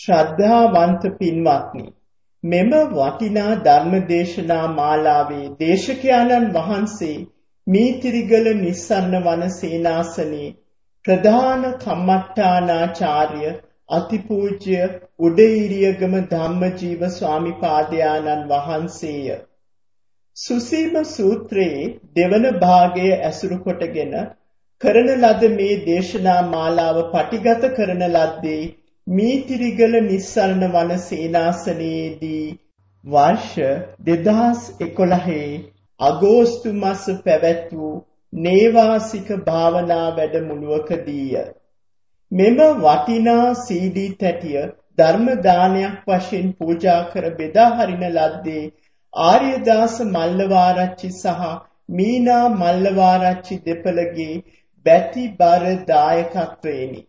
ශ්‍රද්ධාවන්ත පින්වත්නි මෙම වටිනා ධර්මදේශනා මාලාවේ දේශකයන්න් වහන්සේ මීතිරිගල නිස්සන්න වන සේනාසනේ ප්‍රධාන කම්මට්ටානාචාර්ය අතිපූජ්‍ය උඩීරියගම ධම්මජීව ස්වාමිපාදයාණන් වහන්සේය. සුසීම සූත්‍රයේ දෙවන භාගය ඇසුරු කොටගෙන කරන ලද මේ දේශනා මාලාව පටිගත කරන ලද්දේ මීතිරිගල නිස්සරණ වන සේනාසනයේදී වර්ෂ 2011 අගෝස්තු මාස පැවැත් වූ නේවාසික භාවනා වැඩමුළුවකදීය. මෙම වටිනා CD තැටිය ධර්ම දානයක් වශයෙන් පූජා කර බෙදා හරින ලද්දේ ආර්යදාස මල්ලවාරච්චි සහ මීනා මල්ලවාරච්චි දෙපළගේ බැති බර දායකත්වයෙනි.